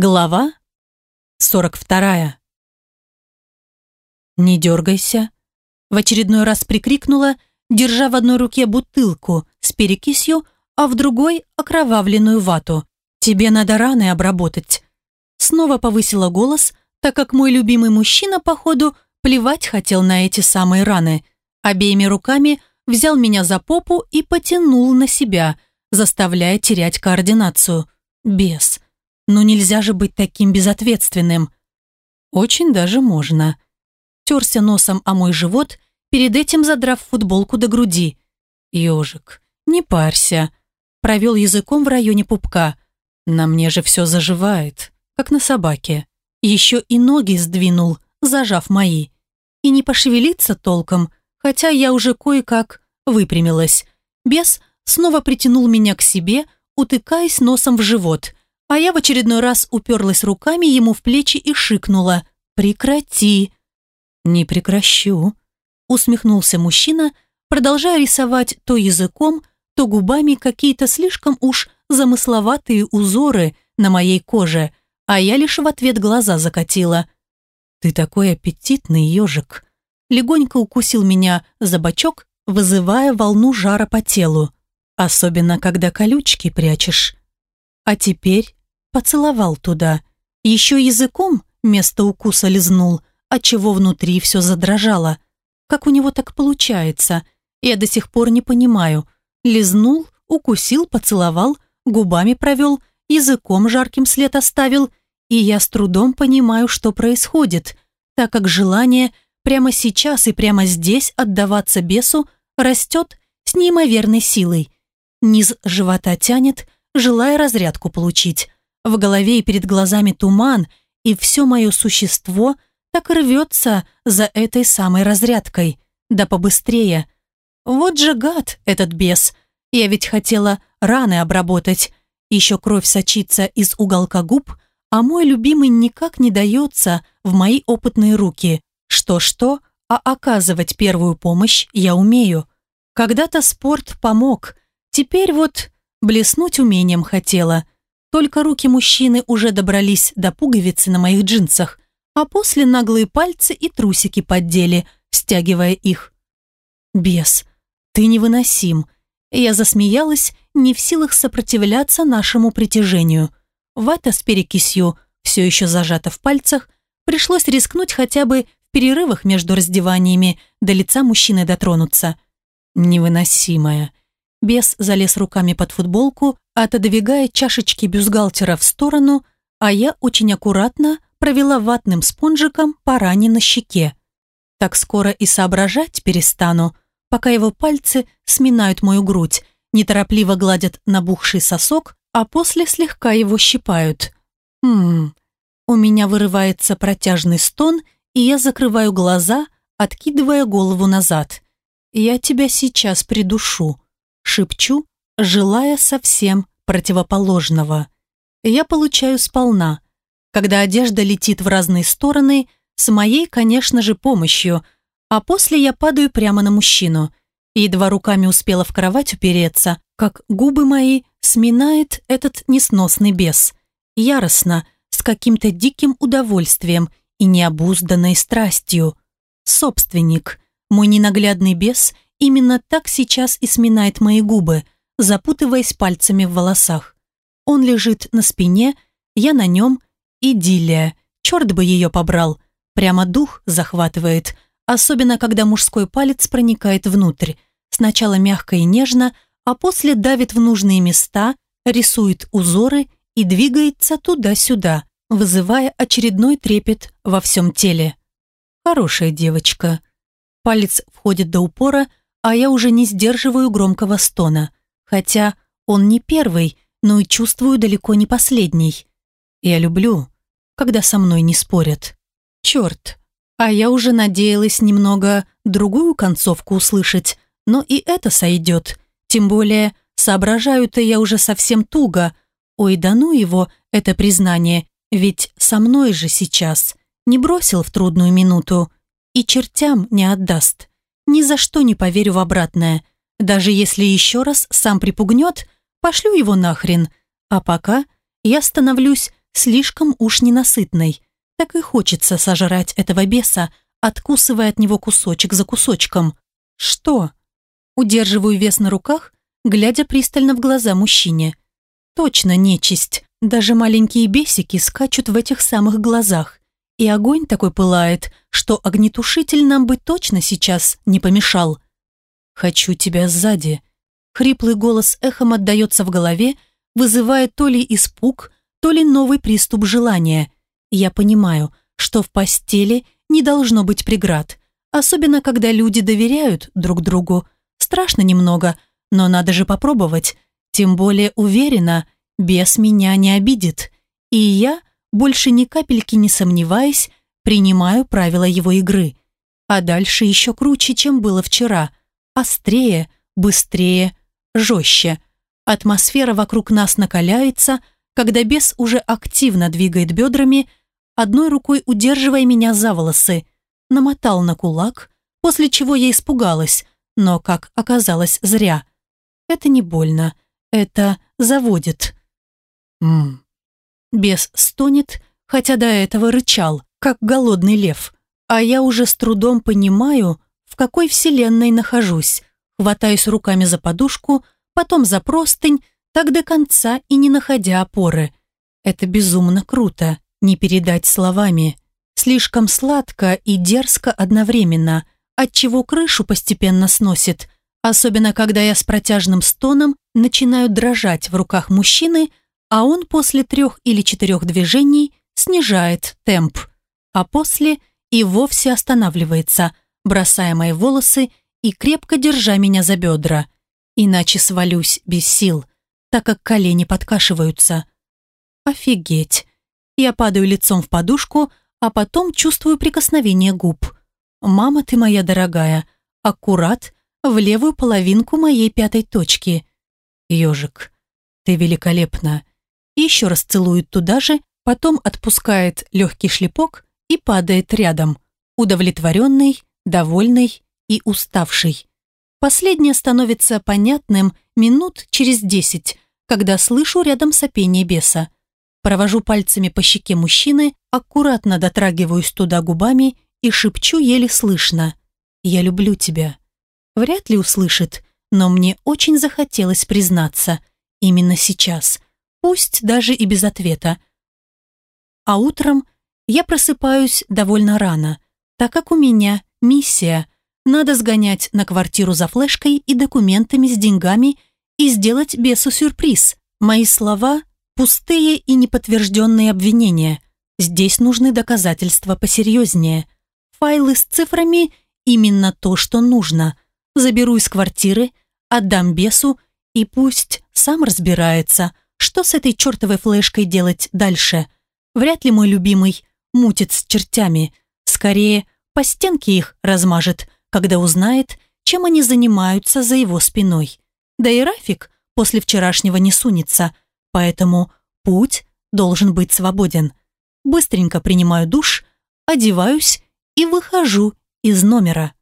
Глава 42. «Не дергайся», — в очередной раз прикрикнула, держа в одной руке бутылку с перекисью, а в другой — окровавленную вату. «Тебе надо раны обработать». Снова повысила голос, так как мой любимый мужчина, походу, плевать хотел на эти самые раны. Обеими руками взял меня за попу и потянул на себя, заставляя терять координацию. Бес. Но нельзя же быть таким безответственным. Очень даже можно. Терся носом о мой живот, перед этим задрав футболку до груди. Ежик, не парься. Провел языком в районе пупка. На мне же все заживает, как на собаке. Еще и ноги сдвинул, зажав мои. И не пошевелиться толком, хотя я уже кое-как выпрямилась. Бес снова притянул меня к себе, утыкаясь носом в живот а я в очередной раз уперлась руками ему в плечи и шикнула «Прекрати!» «Не прекращу», — усмехнулся мужчина, продолжая рисовать то языком, то губами какие-то слишком уж замысловатые узоры на моей коже, а я лишь в ответ глаза закатила. «Ты такой аппетитный ежик!» Легонько укусил меня за бочок, вызывая волну жара по телу. Особенно, когда колючки прячешь. А теперь Поцеловал туда. Еще языком место укуса лизнул, отчего внутри все задрожало. Как у него так получается? Я до сих пор не понимаю. Лизнул, укусил, поцеловал, губами провел, языком жарким след оставил, и я с трудом понимаю, что происходит, так как желание прямо сейчас и прямо здесь отдаваться бесу растет с неимоверной силой. Низ живота тянет, желая разрядку получить. В голове и перед глазами туман, и все мое существо так рвется за этой самой разрядкой. Да побыстрее. Вот же гад этот бес. Я ведь хотела раны обработать. Еще кровь сочится из уголка губ, а мой любимый никак не дается в мои опытные руки. Что-что, а оказывать первую помощь я умею. Когда-то спорт помог, теперь вот блеснуть умением хотела – только руки мужчины уже добрались до пуговицы на моих джинсах, а после наглые пальцы и трусики поддели, стягивая их. «Бес, ты невыносим!» Я засмеялась, не в силах сопротивляться нашему притяжению. Вата с перекисью, все еще зажата в пальцах, пришлось рискнуть хотя бы в перерывах между раздеваниями до лица мужчины дотронуться. Невыносимая. Бес залез руками под футболку, отодвигая чашечки бюстгальтера в сторону, а я очень аккуратно провела ватным спонжиком по ране на щеке. Так скоро и соображать перестану, пока его пальцы сминают мою грудь, неторопливо гладят набухший сосок, а после слегка его щипают. Ммм, у меня вырывается протяжный стон, и я закрываю глаза, откидывая голову назад. «Я тебя сейчас придушу», шепчу, желая совсем противоположного. Я получаю сполна. Когда одежда летит в разные стороны, с моей, конечно же, помощью, а после я падаю прямо на мужчину. Едва руками успела в кровать упереться, как губы мои сминает этот несносный бес. Яростно, с каким-то диким удовольствием и необузданной страстью. Собственник, мой ненаглядный бес – Именно так сейчас и сминает мои губы, запутываясь пальцами в волосах. Он лежит на спине, я на нем. Идиллия. Черт бы ее побрал. Прямо дух захватывает, особенно когда мужской палец проникает внутрь. Сначала мягко и нежно, а после давит в нужные места, рисует узоры и двигается туда-сюда, вызывая очередной трепет во всем теле. Хорошая девочка. Палец входит до упора, а я уже не сдерживаю громкого стона. Хотя он не первый, но и чувствую далеко не последний. Я люблю, когда со мной не спорят. Черт, а я уже надеялась немного другую концовку услышать, но и это сойдет. Тем более, соображаю-то я уже совсем туго. Ой, да ну его, это признание, ведь со мной же сейчас. Не бросил в трудную минуту и чертям не отдаст. Ни за что не поверю в обратное. Даже если еще раз сам припугнет, пошлю его нахрен. А пока я становлюсь слишком уж ненасытной. Так и хочется сожрать этого беса, откусывая от него кусочек за кусочком. Что? Удерживаю вес на руках, глядя пристально в глаза мужчине. Точно нечисть. Даже маленькие бесики скачут в этих самых глазах. И огонь такой пылает, что огнетушитель нам бы точно сейчас не помешал. «Хочу тебя сзади». Хриплый голос эхом отдается в голове, вызывая то ли испуг, то ли новый приступ желания. Я понимаю, что в постели не должно быть преград, особенно когда люди доверяют друг другу. Страшно немного, но надо же попробовать. Тем более уверена, бес меня не обидит. И я, больше ни капельки не сомневаясь, принимаю правила его игры. А дальше еще круче, чем было вчера. Острее, быстрее, жестче. Атмосфера вокруг нас накаляется, когда бес уже активно двигает бедрами, одной рукой удерживая меня за волосы, намотал на кулак, после чего я испугалась, но, как оказалось, зря. Это не больно, это заводит. Ммм. Бес стонет, хотя до этого рычал, как голодный лев, а я уже с трудом понимаю, в какой вселенной нахожусь, хватаюсь руками за подушку, потом за простынь, так до конца и не находя опоры. Это безумно круто, не передать словами. Слишком сладко и дерзко одновременно, отчего крышу постепенно сносит, особенно когда я с протяжным стоном начинаю дрожать в руках мужчины, а он после трех или четырех движений снижает темп, а после и вовсе останавливается, бросая мои волосы и крепко держа меня за бедра. Иначе свалюсь без сил, так как колени подкашиваются. Офигеть. Я падаю лицом в подушку, а потом чувствую прикосновение губ. «Мама ты моя дорогая», аккурат в левую половинку моей пятой точки. «Ежик, ты великолепна». Еще раз целует туда же, потом отпускает легкий шлепок и падает рядом, удовлетворенный, довольный и уставший. Последнее становится понятным минут через десять, когда слышу рядом сопение беса. Провожу пальцами по щеке мужчины, аккуратно дотрагиваюсь туда губами и шепчу еле слышно. «Я люблю тебя». Вряд ли услышит, но мне очень захотелось признаться. Именно сейчас. Пусть даже и без ответа. А утром я просыпаюсь довольно рано, так как у меня миссия. Надо сгонять на квартиру за флешкой и документами с деньгами и сделать бесу сюрприз. Мои слова Пустые и неподтвержденные обвинения. Здесь нужны доказательства посерьезнее. Файлы с цифрами – именно то, что нужно. Заберу из квартиры, отдам бесу и пусть сам разбирается, что с этой чертовой флешкой делать дальше. Вряд ли мой любимый мутит с чертями. Скорее, по стенке их размажет, когда узнает, чем они занимаются за его спиной. Да и Рафик после вчерашнего не сунется – Поэтому путь должен быть свободен. Быстренько принимаю душ, одеваюсь и выхожу из номера.